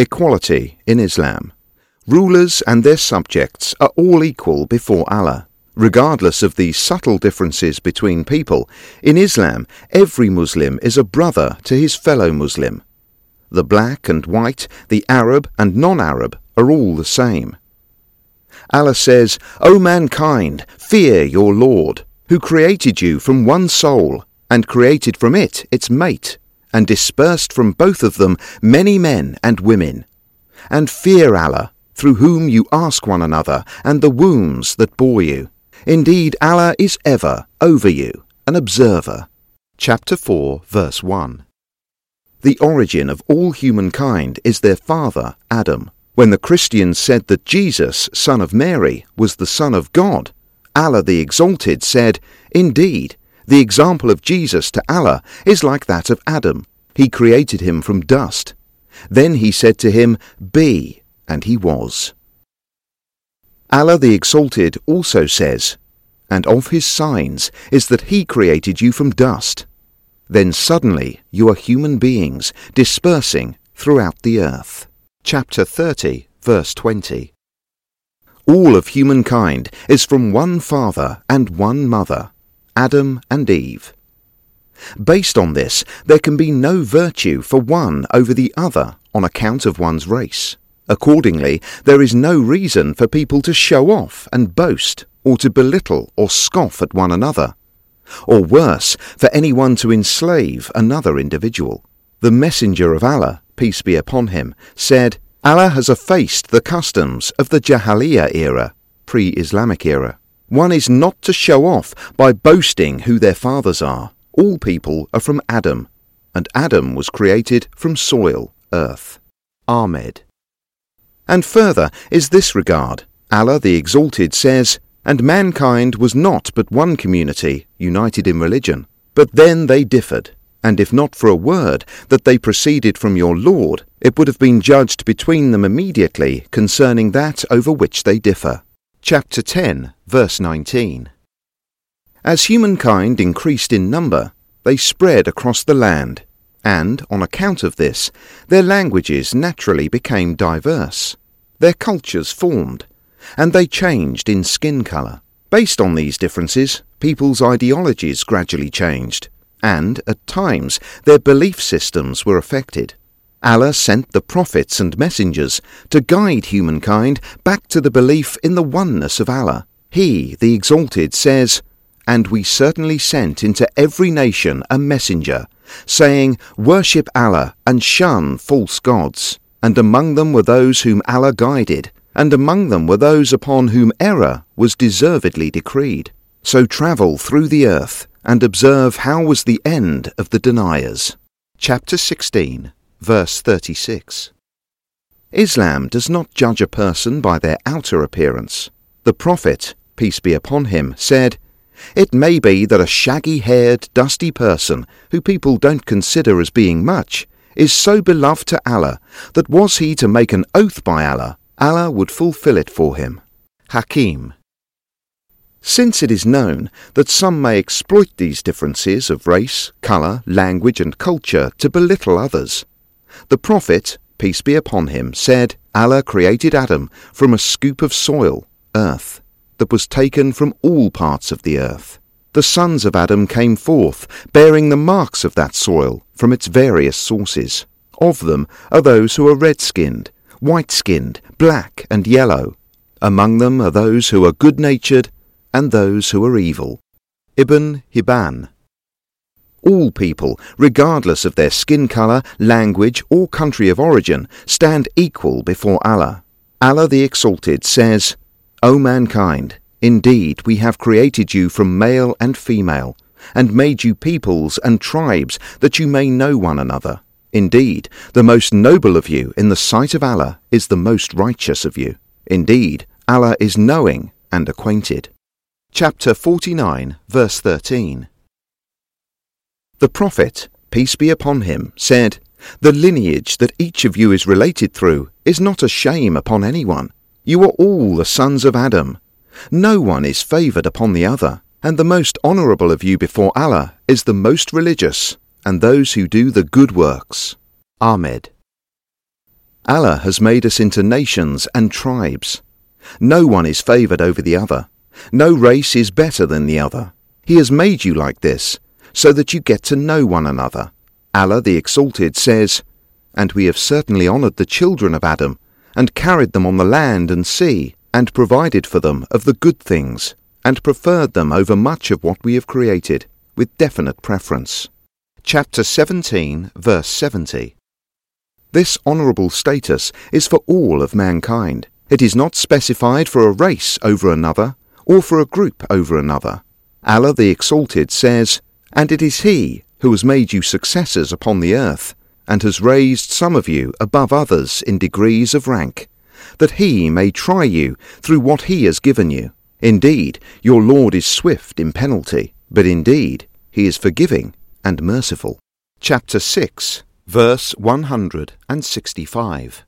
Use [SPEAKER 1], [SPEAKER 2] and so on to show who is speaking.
[SPEAKER 1] Equality in Islam. Rulers and their subjects are all equal before Allah. Regardless of the subtle differences between people, in Islam every Muslim is a brother to his fellow Muslim. The black and white, the Arab and non-Arab are all the same. Allah says, O mankind, fear your Lord, who created you from one soul, and created from it its mate, and dispersed from both of them many men and women. And fear Allah, through whom you ask one another, and the wombs that bore you. Indeed, Allah is ever over you, an observer. Chapter 4, verse 1. The origin of all humankind is their father, Adam. When the Christians said that Jesus, son of Mary, was the Son of God, Allah the Exalted said, Indeed, the example of Jesus to Allah is like that of Adam. He created him from dust. Then he said to him, Be, and he was. Allah the Exalted also says, And of his signs is that he created you from dust. Then suddenly you are human beings dispersing throughout the earth. Chapter 30, verse 20. All of humankind is from one father and one mother, Adam and Eve. Based on this, there can be no virtue for one over the other on account of one's race. Accordingly, there is no reason for people to show off and boast, or to belittle or scoff at one another, or worse, for anyone to enslave another individual. The Messenger of Allah, peace be upon him, said, Allah has effaced the customs of the Jahiliyyah era, pre-Islamic era. One is not to show off by boasting who their fathers are. All people are from Adam, and Adam was created from soil, earth. Ahmed. And further is this regard. Allah the Exalted says, And mankind was not but one community, united in religion. But then they differed, and if not for a word that they proceeded from your Lord, it would have been judged between them immediately concerning that over which they differ. Chapter 10, verse 19. As humankind increased in number, they spread across the land, and, on account of this, their languages naturally became diverse. Their cultures formed, and they changed in skin colour. Based on these differences, people's ideologies gradually changed, and, at times, their belief systems were affected. Allah sent the prophets and messengers to guide humankind back to the belief in the oneness of Allah. He, the Exalted, says, And we certainly sent into every nation a messenger, saying, Worship Allah and shun false gods. And among them were those whom Allah guided, and among them were those upon whom error was deservedly decreed. So travel through the earth, and observe how was the end of the deniers. Chapter 16 verse 36. Islam does not judge a person by their outer appearance. The Prophet, peace be upon him, said, It may be that a shaggy haired, dusty person, who people don't consider as being much, is so beloved to Allah that was he to make an oath by Allah, Allah would fulfill it for him. Hakim. Since it is known that some may exploit these differences of race, colour, language, and culture to belittle others, the Prophet, peace be upon him, said, Allah created Adam from a scoop of soil, earth, that was taken from all parts of the earth. The sons of Adam came forth, bearing the marks of that soil from its various sources. Of them are those who are red-skinned, white-skinned, black and yellow. Among them are those who are good-natured and those who are evil. Ibn Hibban all people, regardless of their skin colour, language, or country of origin, stand equal before Allah. Allah the Exalted says, O mankind, indeed we have created you from male and female, and made you peoples and tribes that you may know one another. Indeed, the most noble of you in the sight of Allah is the most righteous of you. Indeed, Allah is knowing and acquainted. Chapter 49, verse 13. The Prophet, peace be upon him, said, The lineage that each of you is related through is not a shame upon anyone. You are all the sons of Adam. No one is favoured upon the other, and the most honourable of you before Allah is the most religious, and those who do the good works. Ahmed. Allah has made us into nations and tribes. No one is favoured over the other. No race is better than the other. He has made you like this, so that you get to know one another. Allah the Exalted says, And we have certainly honoured the children of Adam, and carried them on the land and sea, and provided for them of the good things, and preferred them over much of what we have created, with definite preference. Chapter 17, verse 70. This honourable status is for all of mankind. It is not specified for a race over another, or for a group over another. Allah the Exalted says, And it is He who has made you successors upon the earth, and has raised some of you above others in degrees of rank, that He may try you through what He has given you. Indeed, your Lord is swift in penalty, but indeed, He is forgiving and merciful. Chapter 6, verse 165.